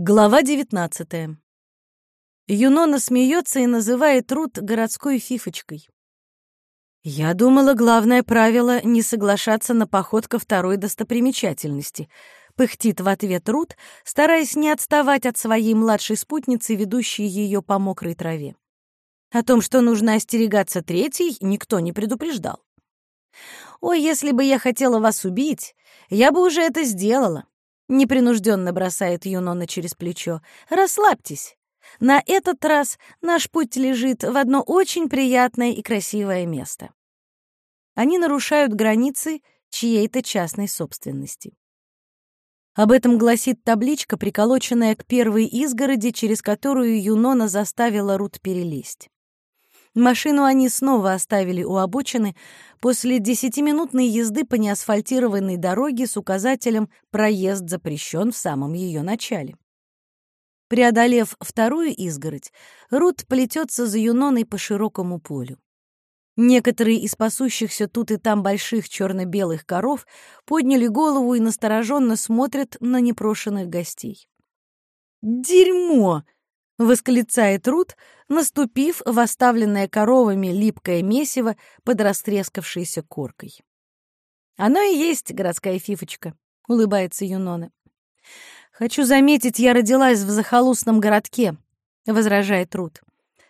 Глава 19. Юнона смеется и называет Рут городской фифочкой. Я думала, главное правило — не соглашаться на поход ко второй достопримечательности. Пыхтит в ответ Рут, стараясь не отставать от своей младшей спутницы, ведущей ее по мокрой траве. О том, что нужно остерегаться третьей, никто не предупреждал. «Ой, если бы я хотела вас убить, я бы уже это сделала», Непринужденно бросает Юнона через плечо. «Расслабьтесь. На этот раз наш путь лежит в одно очень приятное и красивое место». Они нарушают границы чьей-то частной собственности. Об этом гласит табличка, приколоченная к первой изгороди, через которую Юнона заставила Рут перелезть. Машину они снова оставили у обочины после десятиминутной езды по неасфальтированной дороге с указателем «Проезд запрещен» в самом ее начале. Преодолев вторую изгородь, Рут плетется за Юноной по широкому полю. Некоторые из пасущихся тут и там больших черно-белых коров подняли голову и настороженно смотрят на непрошенных гостей. «Дерьмо!» — восклицает Рут, наступив в оставленное коровами липкое месиво под растрескавшейся коркой. «Оно и есть городская фифочка», — улыбается Юнона. «Хочу заметить, я родилась в захолустном городке», — возражает Рут.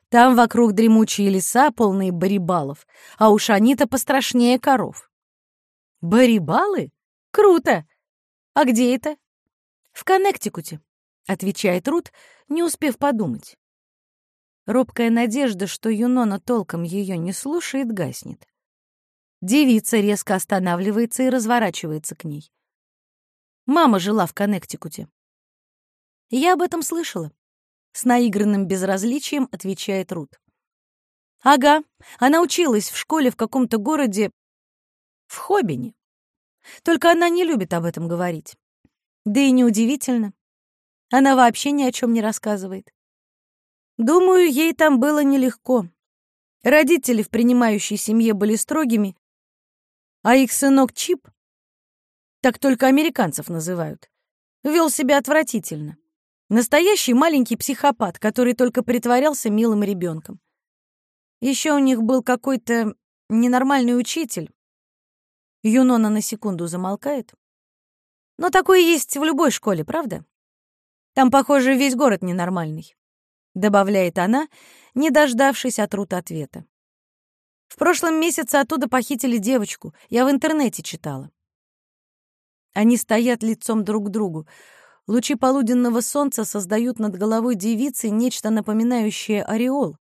«Там вокруг дремучие леса, полные барибалов, а уж они-то пострашнее коров». «Барибалы? Круто! А где это?» «В Коннектикуте», — отвечает Рут, — не успев подумать. Робкая надежда, что Юнона толком ее не слушает, гаснет. Девица резко останавливается и разворачивается к ней. Мама жила в Коннектикуте. Я об этом слышала. С наигранным безразличием отвечает Рут. Ага, она училась в школе в каком-то городе в Хоббине. Только она не любит об этом говорить. Да и неудивительно. Она вообще ни о чем не рассказывает. Думаю, ей там было нелегко. Родители в принимающей семье были строгими, а их сынок Чип, так только американцев называют, вел себя отвратительно. Настоящий маленький психопат, который только притворялся милым ребенком. Еще у них был какой-то ненормальный учитель. Юнона на секунду замолкает. Но такое есть в любой школе, правда? Там, похоже, весь город ненормальный», — добавляет она, не дождавшись от Рут ответа. «В прошлом месяце оттуда похитили девочку. Я в интернете читала». Они стоят лицом друг к другу. Лучи полуденного солнца создают над головой девицы нечто напоминающее ореол.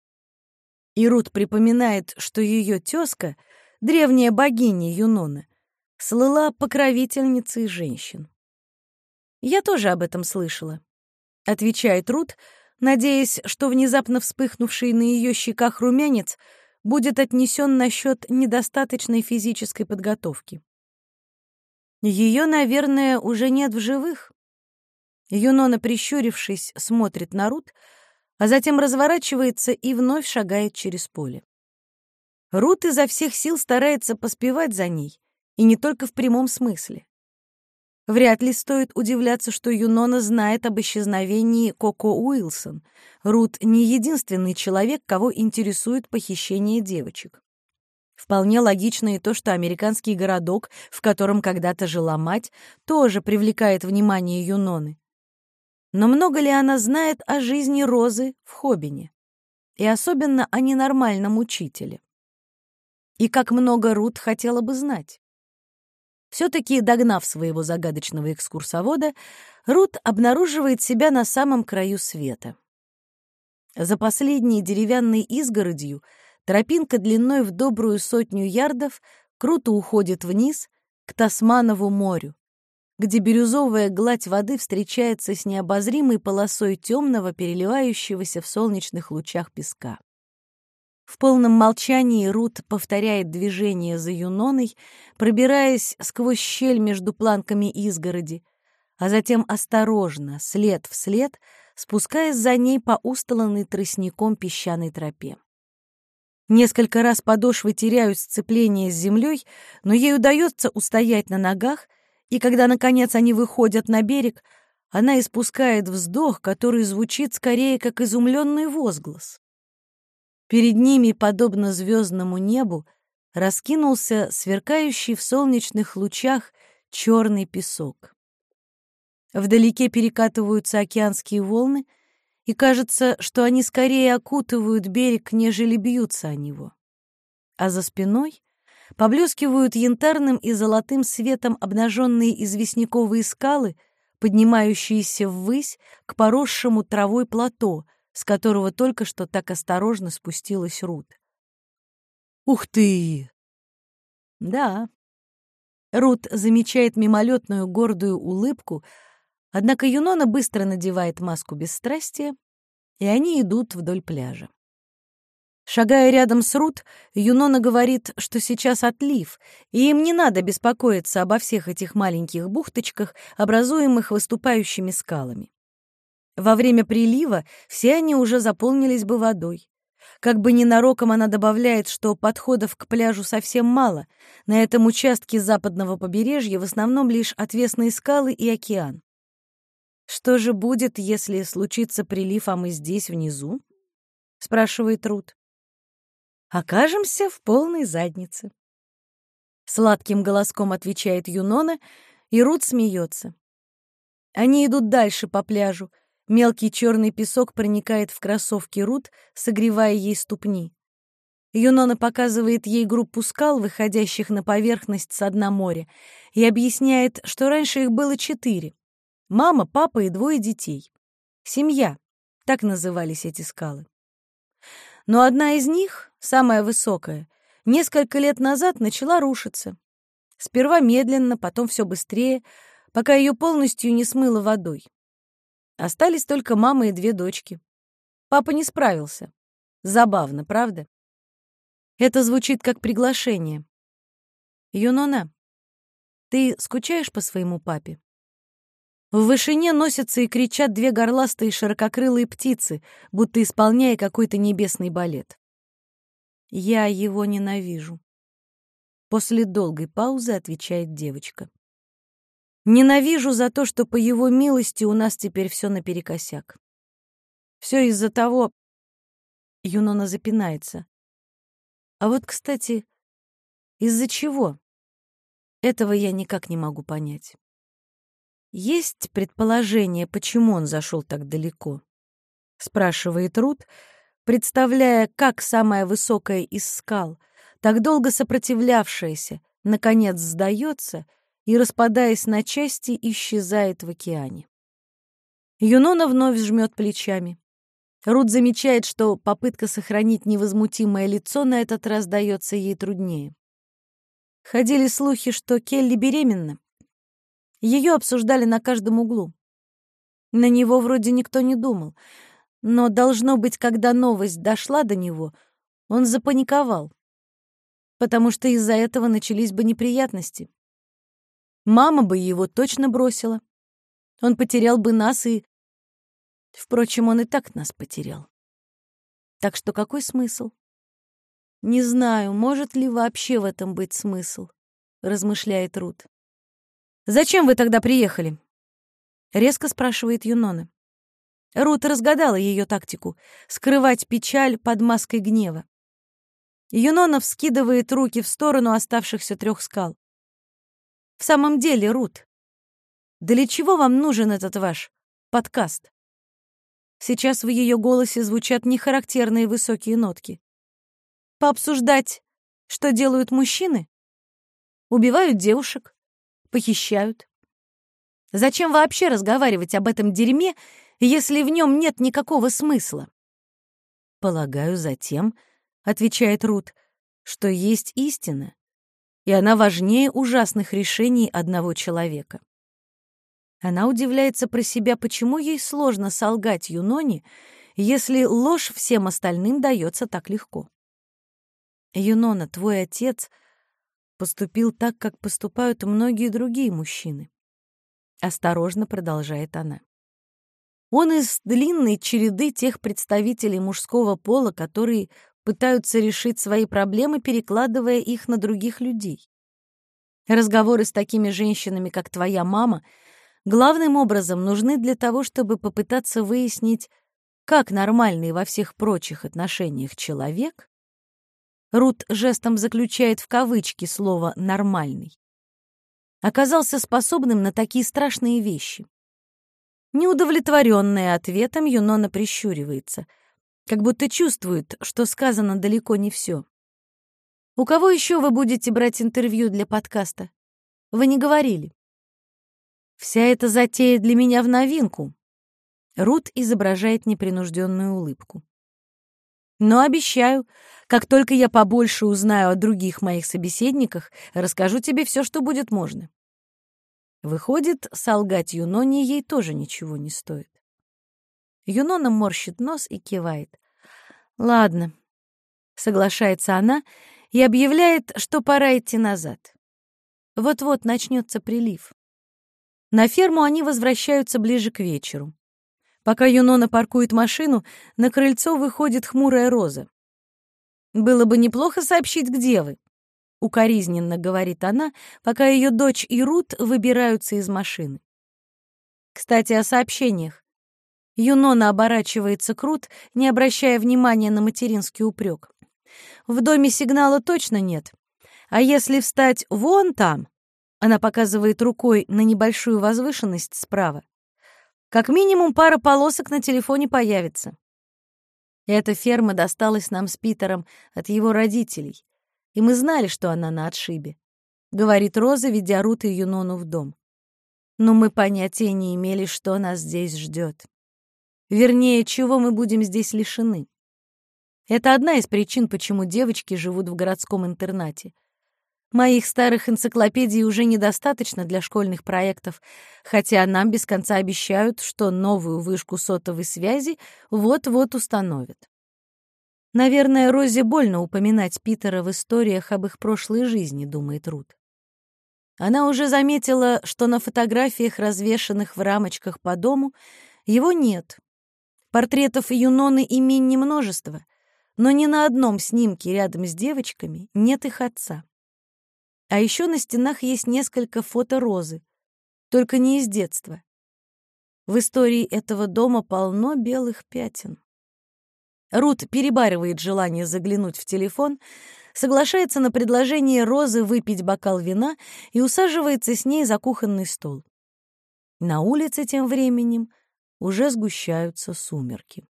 И Рут припоминает, что ее тезка, древняя богиня Юнона, слыла покровительницей женщин. Я тоже об этом слышала. — отвечает Рут, надеясь, что внезапно вспыхнувший на ее щеках румянец будет отнесен насчет недостаточной физической подготовки. Ее, наверное, уже нет в живых. Юнона, прищурившись, смотрит на Рут, а затем разворачивается и вновь шагает через поле. Рут изо всех сил старается поспевать за ней, и не только в прямом смысле. Вряд ли стоит удивляться, что Юнона знает об исчезновении Коко Уилсон. Рут не единственный человек, кого интересует похищение девочек. Вполне логично и то, что американский городок, в котором когда-то жила мать, тоже привлекает внимание Юноны. Но много ли она знает о жизни Розы в Хоббине? И особенно о ненормальном учителе? И как много Рут хотела бы знать? Все-таки, догнав своего загадочного экскурсовода, Рут обнаруживает себя на самом краю света. За последней деревянной изгородью тропинка длиной в добрую сотню ярдов круто уходит вниз к Тасманову морю, где бирюзовая гладь воды встречается с необозримой полосой темного, переливающегося в солнечных лучах песка. В полном молчании Рут повторяет движение за Юноной, пробираясь сквозь щель между планками изгороди, а затем осторожно, след в след, спускаясь за ней по устланной тростником песчаной тропе. Несколько раз подошвы теряют сцепление с землей, но ей удается устоять на ногах, и когда, наконец, они выходят на берег, она испускает вздох, который звучит скорее как изумленный возглас. Перед ними, подобно звездному небу, раскинулся сверкающий в солнечных лучах черный песок. Вдалеке перекатываются океанские волны, и кажется, что они скорее окутывают берег, нежели бьются о него. А за спиной поблескивают янтарным и золотым светом обнаженные известняковые скалы, поднимающиеся ввысь к поросшему травой плато, с которого только что так осторожно спустилась Рут. «Ух ты!» «Да». Рут замечает мимолетную гордую улыбку, однако Юнона быстро надевает маску бесстрастия, и они идут вдоль пляжа. Шагая рядом с Рут, Юнона говорит, что сейчас отлив, и им не надо беспокоиться обо всех этих маленьких бухточках, образуемых выступающими скалами. Во время прилива все они уже заполнились бы водой. Как бы ненароком она добавляет, что подходов к пляжу совсем мало. На этом участке западного побережья в основном лишь отвесные скалы и океан. «Что же будет, если случится прилив, а мы здесь, внизу?» — спрашивает Рут окажемся в полной заднице. Сладким голоском отвечает Юнона, и Рут смеется. Они идут дальше по пляжу. Мелкий черный песок проникает в кроссовки Рут, согревая ей ступни. Юнона показывает ей группу скал, выходящих на поверхность с дна моря, и объясняет, что раньше их было четыре. Мама, папа и двое детей. Семья. Так назывались эти скалы. Но одна из них, самая высокая, несколько лет назад начала рушиться. Сперва медленно, потом все быстрее, пока ее полностью не смыло водой. Остались только мама и две дочки. Папа не справился. Забавно, правда? Это звучит как приглашение. Юнона, ты скучаешь по своему папе? В вышине носятся и кричат две горластые ширококрылые птицы, будто исполняя какой-то небесный балет. Я его ненавижу. После долгой паузы отвечает девочка. Ненавижу за то, что по его милости у нас теперь все наперекосяк. Все из-за того... Юнона запинается. А вот, кстати, из-за чего? Этого я никак не могу понять. Есть предположение, почему он зашел так далеко? Спрашивает Рут, представляя, как самая высокая из скал, так долго сопротивлявшаяся, наконец сдается и, распадаясь на части, исчезает в океане. Юнона вновь жмет плечами. Рут замечает, что попытка сохранить невозмутимое лицо на этот раз дается ей труднее. Ходили слухи, что Келли беременна. Ее обсуждали на каждом углу. На него вроде никто не думал, но, должно быть, когда новость дошла до него, он запаниковал, потому что из-за этого начались бы неприятности. Мама бы его точно бросила. Он потерял бы нас и... Впрочем, он и так нас потерял. Так что какой смысл? Не знаю, может ли вообще в этом быть смысл, размышляет Рут. «Зачем вы тогда приехали?» — резко спрашивает Юнона. Рут разгадала ее тактику — скрывать печаль под маской гнева. Юнона вскидывает руки в сторону оставшихся трех скал. «В самом деле, Рут, для чего вам нужен этот ваш подкаст?» Сейчас в ее голосе звучат нехарактерные высокие нотки. «Пообсуждать, что делают мужчины? Убивают девушек, похищают. Зачем вообще разговаривать об этом дерьме, если в нем нет никакого смысла? Полагаю, затем, — отвечает Рут, — что есть истина, и она важнее ужасных решений одного человека. Она удивляется про себя, почему ей сложно солгать Юноне, если ложь всем остальным дается так легко. «Юнона, твой отец — поступил так, как поступают многие другие мужчины. Осторожно продолжает она. Он из длинной череды тех представителей мужского пола, которые пытаются решить свои проблемы, перекладывая их на других людей. Разговоры с такими женщинами, как твоя мама, главным образом нужны для того, чтобы попытаться выяснить, как нормальный во всех прочих отношениях человек, Рут жестом заключает в кавычки слово «нормальный», оказался способным на такие страшные вещи. Неудовлетворенная ответом, Юнона прищуривается, как будто чувствует, что сказано далеко не все. «У кого еще вы будете брать интервью для подкаста? Вы не говорили». «Вся эта затея для меня в новинку», Рут изображает непринужденную улыбку. Но обещаю, как только я побольше узнаю о других моих собеседниках, расскажу тебе все, что будет можно. Выходит, солгать Юноне ей тоже ничего не стоит. Юнона морщит нос и кивает. «Ладно», — соглашается она и объявляет, что пора идти назад. Вот-вот начнется прилив. На ферму они возвращаются ближе к вечеру. Пока Юнона паркует машину, на крыльцо выходит хмурая Роза. «Было бы неплохо сообщить, где вы», — укоризненно говорит она, пока ее дочь и Рут выбираются из машины. Кстати, о сообщениях. Юнона оборачивается к Рут, не обращая внимания на материнский упрек. В доме сигнала точно нет. А если встать вон там, она показывает рукой на небольшую возвышенность справа, как минимум пара полосок на телефоне появится. Эта ферма досталась нам с Питером от его родителей и мы знали, что она на отшибе», — говорит Роза, ведя Рут и Юнону в дом. «Но мы понятия не имели, что нас здесь ждет. Вернее, чего мы будем здесь лишены. Это одна из причин, почему девочки живут в городском интернате. Моих старых энциклопедий уже недостаточно для школьных проектов, хотя нам без конца обещают, что новую вышку сотовой связи вот-вот установят. Наверное, Розе больно упоминать Питера в историях об их прошлой жизни, думает Рут. Она уже заметила, что на фотографиях, развешанных в рамочках по дому, его нет. Портретов Юноны и Минни множество, но ни на одном снимке рядом с девочками нет их отца. А еще на стенах есть несколько фото Розы, только не из детства. В истории этого дома полно белых пятен. Рут перебаривает желание заглянуть в телефон, соглашается на предложение Розы выпить бокал вина и усаживается с ней за кухонный стол. На улице тем временем уже сгущаются сумерки.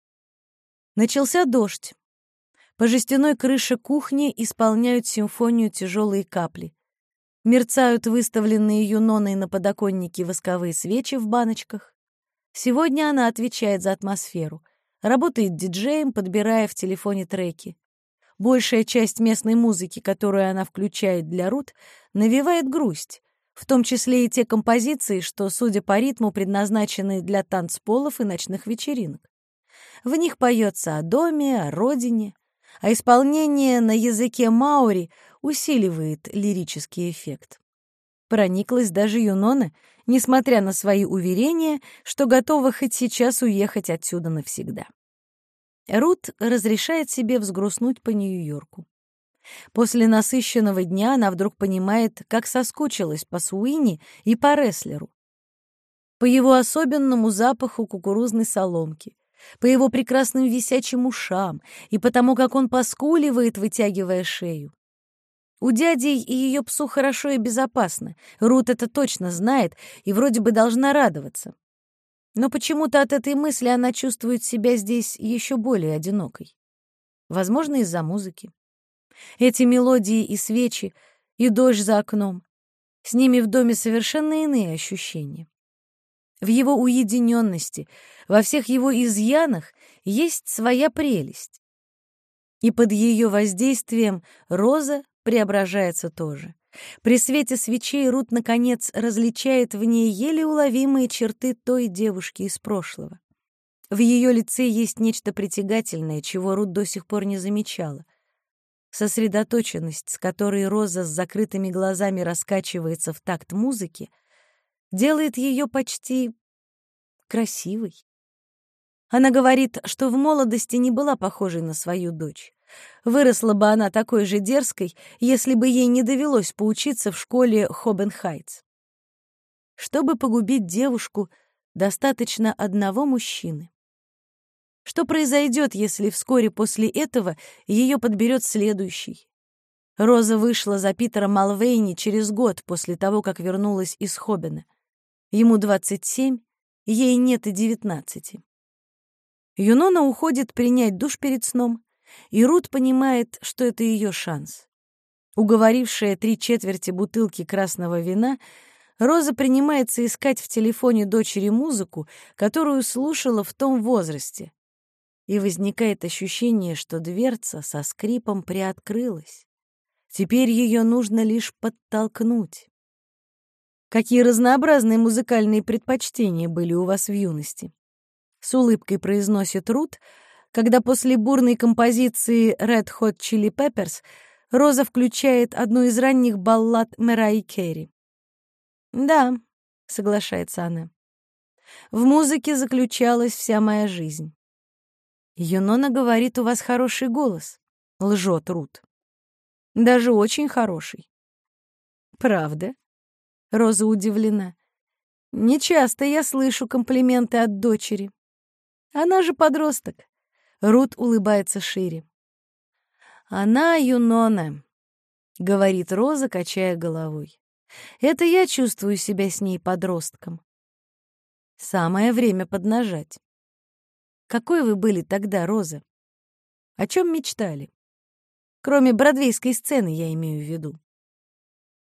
Начался дождь. По жестяной крыше кухни исполняют симфонию тяжелые капли. Мерцают выставленные юноной на подоконнике восковые свечи в баночках. Сегодня она отвечает за атмосферу — Работает диджеем, подбирая в телефоне треки. Большая часть местной музыки, которую она включает для Рут, навевает грусть, в том числе и те композиции, что, судя по ритму, предназначены для танцполов и ночных вечеринок. В них поется о доме, о родине, а исполнение на языке маори усиливает лирический эффект. Прониклась даже Юнона, несмотря на свои уверения, что готова хоть сейчас уехать отсюда навсегда. Рут разрешает себе взгрустнуть по Нью-Йорку. После насыщенного дня она вдруг понимает, как соскучилась по Суини и по Реслеру. По его особенному запаху кукурузной соломки, по его прекрасным висячим ушам и по тому, как он поскуливает, вытягивая шею. У дяди и ее псу хорошо и безопасно. Рут это точно знает и вроде бы должна радоваться. Но почему-то от этой мысли она чувствует себя здесь еще более одинокой. Возможно, из-за музыки. Эти мелодии и свечи, и дождь за окном. С ними в доме совершенно иные ощущения. В его уединенности, во всех его изъянах есть своя прелесть. И под ее воздействием Роза преображается тоже. При свете свечей Рут, наконец, различает в ней еле уловимые черты той девушки из прошлого. В ее лице есть нечто притягательное, чего Рут до сих пор не замечала. Сосредоточенность, с которой Роза с закрытыми глазами раскачивается в такт музыки, делает ее почти красивой. Она говорит, что в молодости не была похожей на свою дочь. Выросла бы она такой же дерзкой, если бы ей не довелось поучиться в школе Хобенхайтс. Чтобы погубить девушку, достаточно одного мужчины. Что произойдет, если вскоре после этого ее подберет следующий? Роза вышла за Питером Малвейни через год после того, как вернулась из Хоббина. Ему 27, ей нет и 19. Юнона уходит принять душ перед сном, и Рут понимает, что это ее шанс. Уговорившая три четверти бутылки красного вина, Роза принимается искать в телефоне дочери музыку, которую слушала в том возрасте. И возникает ощущение, что дверца со скрипом приоткрылась. Теперь ее нужно лишь подтолкнуть. Какие разнообразные музыкальные предпочтения были у вас в юности? С улыбкой произносит Рут, когда после бурной композиции Red Hot Chili Peppers Роза включает одну из ранних баллад Мэраи Керри. «Да», — соглашается она, — «в музыке заключалась вся моя жизнь». «Юнона говорит, у вас хороший голос», — лжет Рут. Даже очень хороший. Правда? Роза удивлена. Нечасто я слышу комплименты от дочери. Она же подросток. Рут улыбается шире. Она Юнона, говорит Роза, качая головой. Это я чувствую себя с ней подростком. Самое время поднажать. Какой вы были тогда, Роза? О чем мечтали? Кроме бродвейской сцены, я имею в виду.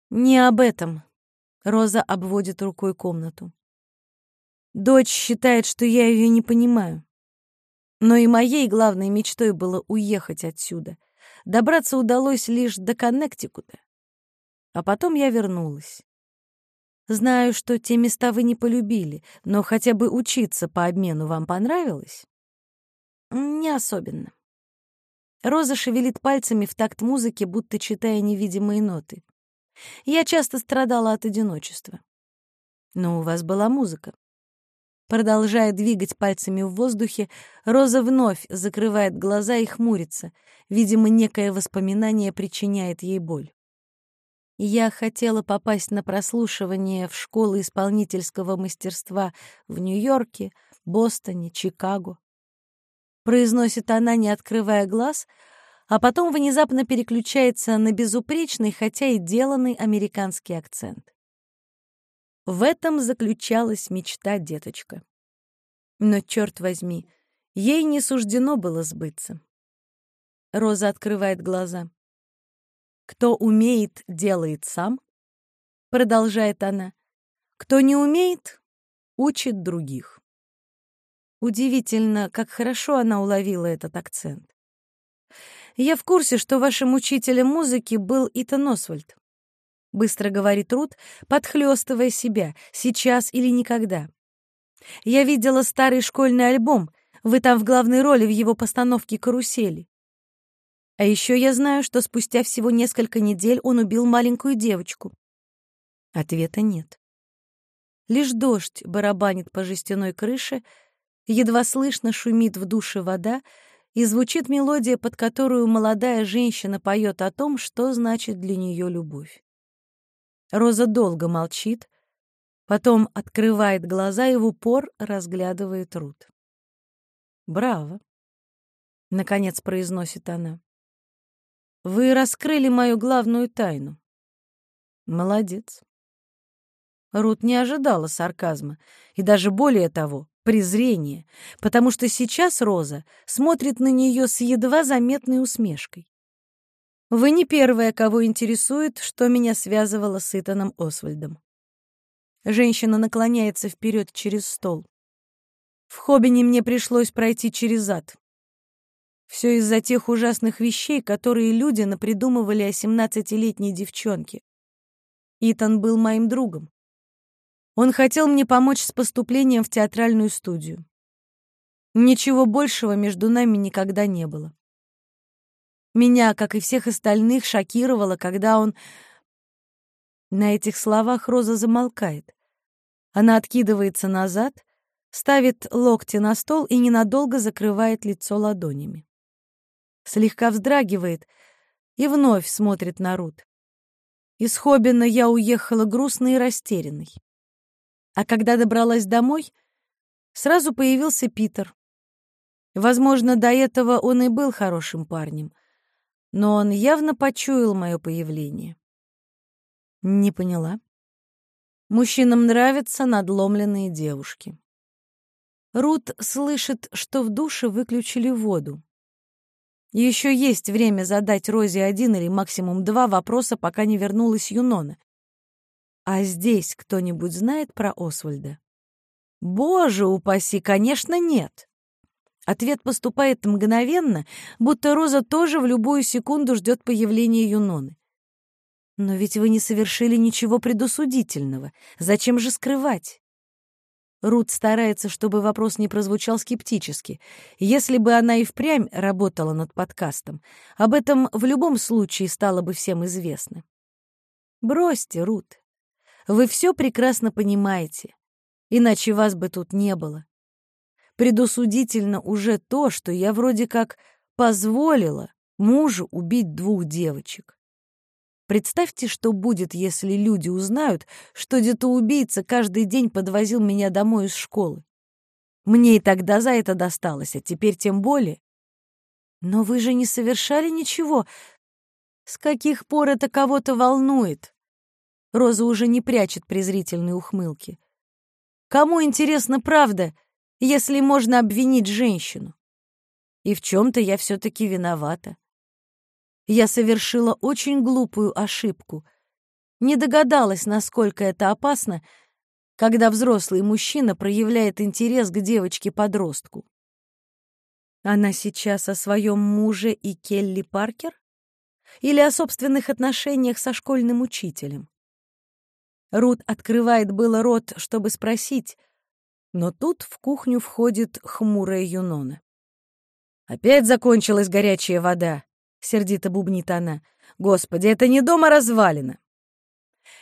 Не об этом. Роза обводит рукой комнату. Дочь считает, что я ее не понимаю. Но и моей главной мечтой было уехать отсюда. Добраться удалось лишь до Коннектикута. А потом я вернулась. Знаю, что те места вы не полюбили, но хотя бы учиться по обмену вам понравилось? Не особенно. Роза шевелит пальцами в такт музыки, будто читая невидимые ноты. Я часто страдала от одиночества. Но у вас была музыка. Продолжая двигать пальцами в воздухе, Роза вновь закрывает глаза и хмурится. Видимо, некое воспоминание причиняет ей боль. Я хотела попасть на прослушивание в школы исполнительского мастерства в Нью-Йорке, Бостоне, Чикаго произносит она, не открывая глаз, а потом внезапно переключается на безупречный, хотя и деланный американский акцент. В этом заключалась мечта деточка. Но, черт возьми, ей не суждено было сбыться. Роза открывает глаза. «Кто умеет, делает сам», — продолжает она. «Кто не умеет, учит других». Удивительно, как хорошо она уловила этот акцент. «Я в курсе, что вашим учителем музыки был Итан Освальд», — быстро говорит Рут, подхлёстывая себя, сейчас или никогда. «Я видела старый школьный альбом, вы там в главной роли в его постановке «Карусели». А еще я знаю, что спустя всего несколько недель он убил маленькую девочку. Ответа нет. Лишь дождь барабанит по жестяной крыше, Едва слышно шумит в душе вода, и звучит мелодия, под которую молодая женщина поет о том, что значит для нее любовь. Роза долго молчит, потом открывает глаза и в упор разглядывает Рут. «Браво!» — наконец произносит она. «Вы раскрыли мою главную тайну. Молодец». Рут не ожидала сарказма, и даже более того, презрение, потому что сейчас Роза смотрит на нее с едва заметной усмешкой. Вы не первая, кого интересует, что меня связывало с Итаном Освальдом. Женщина наклоняется вперед через стол. В Хоббине мне пришлось пройти через ад. Все из-за тех ужасных вещей, которые люди напридумывали о семнадцатилетней девчонке. Итан был моим другом. Он хотел мне помочь с поступлением в театральную студию. Ничего большего между нами никогда не было. Меня, как и всех остальных, шокировало, когда он... На этих словах Роза замолкает. Она откидывается назад, ставит локти на стол и ненадолго закрывает лицо ладонями. Слегка вздрагивает и вновь смотрит на Рут. Из Хоббина я уехала грустной и растерянной. А когда добралась домой, сразу появился Питер. Возможно, до этого он и был хорошим парнем, но он явно почуял мое появление. Не поняла. Мужчинам нравятся надломленные девушки. Рут слышит, что в душе выключили воду. Еще есть время задать Розе один или максимум два вопроса, пока не вернулась Юнона. А здесь кто-нибудь знает про Освальда? Боже упаси, конечно, нет. Ответ поступает мгновенно, будто Роза тоже в любую секунду ждет появления Юноны. Но ведь вы не совершили ничего предусудительного. Зачем же скрывать? Рут старается, чтобы вопрос не прозвучал скептически. Если бы она и впрямь работала над подкастом, об этом в любом случае стало бы всем известно. Бросьте, Рут. Вы все прекрасно понимаете, иначе вас бы тут не было. Предусудительно уже то, что я вроде как позволила мужу убить двух девочек. Представьте, что будет, если люди узнают, что детоубийца каждый день подвозил меня домой из школы. Мне и тогда за это досталось, а теперь тем более. Но вы же не совершали ничего. С каких пор это кого-то волнует? Роза уже не прячет презрительной ухмылки. Кому интересна правда, если можно обвинить женщину? И в чем-то я все-таки виновата я совершила очень глупую ошибку. Не догадалась, насколько это опасно, когда взрослый мужчина проявляет интерес к девочке-подростку. Она сейчас о своем муже и Келли Паркер? Или о собственных отношениях со школьным учителем? Рут открывает было рот, чтобы спросить, но тут в кухню входит хмурая Юнона. «Опять закончилась горячая вода», — сердито бубнит она. «Господи, это не дома развалина!»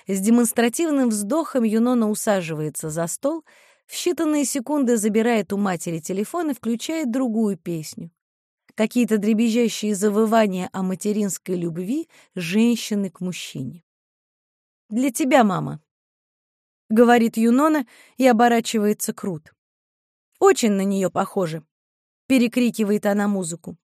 С демонстративным вздохом Юнона усаживается за стол, в считанные секунды забирает у матери телефон и включает другую песню. Какие-то дребезжащие завывания о материнской любви женщины к мужчине. «Для тебя, мама», — говорит Юнона и оборачивается Крут. «Очень на нее похоже», — перекрикивает она музыку.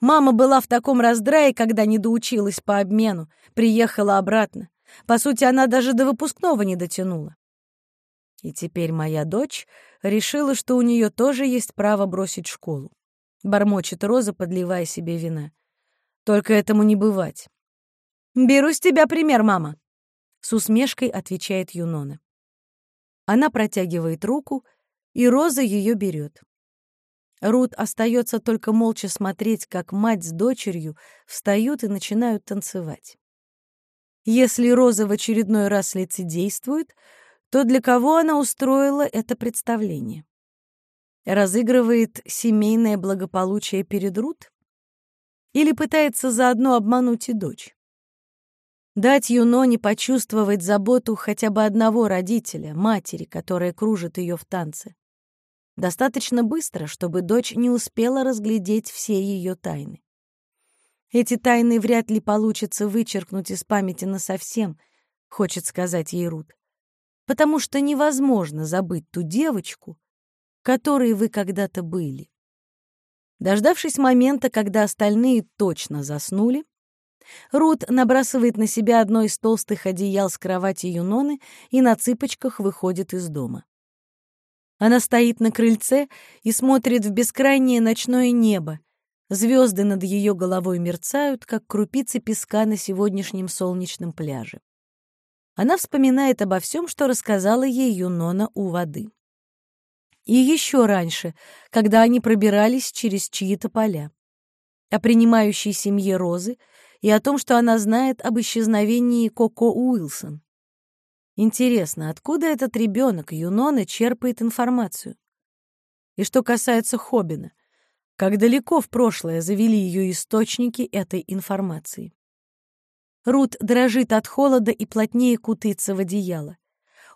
Мама была в таком раздрае, когда не доучилась по обмену, приехала обратно. По сути, она даже до выпускного не дотянула. И теперь моя дочь решила, что у нее тоже есть право бросить школу. Бормочет Роза, подливая себе вина. Только этому не бывать. «Беру с тебя пример, мама», — с усмешкой отвечает Юнона. Она протягивает руку, и Роза ее берет. Рут остается только молча смотреть, как мать с дочерью встают и начинают танцевать. Если Роза в очередной раз лицедействует, то для кого она устроила это представление? Разыгрывает семейное благополучие перед Рут? Или пытается заодно обмануть и дочь? Дать Юноне почувствовать заботу хотя бы одного родителя, матери, которая кружит ее в танце. Достаточно быстро, чтобы дочь не успела разглядеть все ее тайны. Эти тайны вряд ли получится вычеркнуть из памяти насовсем, хочет сказать ей Рут, потому что невозможно забыть ту девочку, которой вы когда-то были. Дождавшись момента, когда остальные точно заснули, Рут набрасывает на себя одно из толстых одеял с кровати Юноны и на цыпочках выходит из дома. Она стоит на крыльце и смотрит в бескрайнее ночное небо. Звезды над ее головой мерцают, как крупицы песка на сегодняшнем солнечном пляже. Она вспоминает обо всем, что рассказала ей Юнона у воды. И еще раньше, когда они пробирались через чьи-то поля. О принимающей семье Розы и о том, что она знает об исчезновении Коко Уилсон. Интересно, откуда этот ребенок Юнона черпает информацию? И что касается Хоббина, как далеко в прошлое завели ее источники этой информации? Рут дрожит от холода и плотнее кутается в одеяло.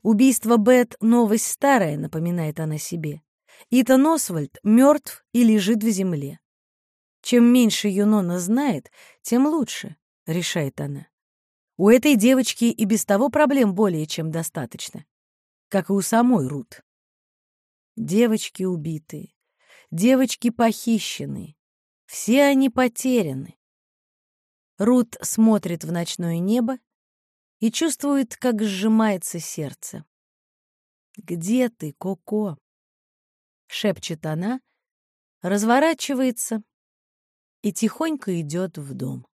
Убийство Бет — новость старая, напоминает она себе. Итан Освальд мертв и лежит в земле. Чем меньше Юнона знает, тем лучше, решает она. У этой девочки и без того проблем более чем достаточно. как и у самой Рут. Девочки убиты, девочки похищены, все они потеряны. Рут смотрит в ночное небо и чувствует, как сжимается сердце. «Где ты, Коко?» — шепчет она, разворачивается и тихонько идет в дом.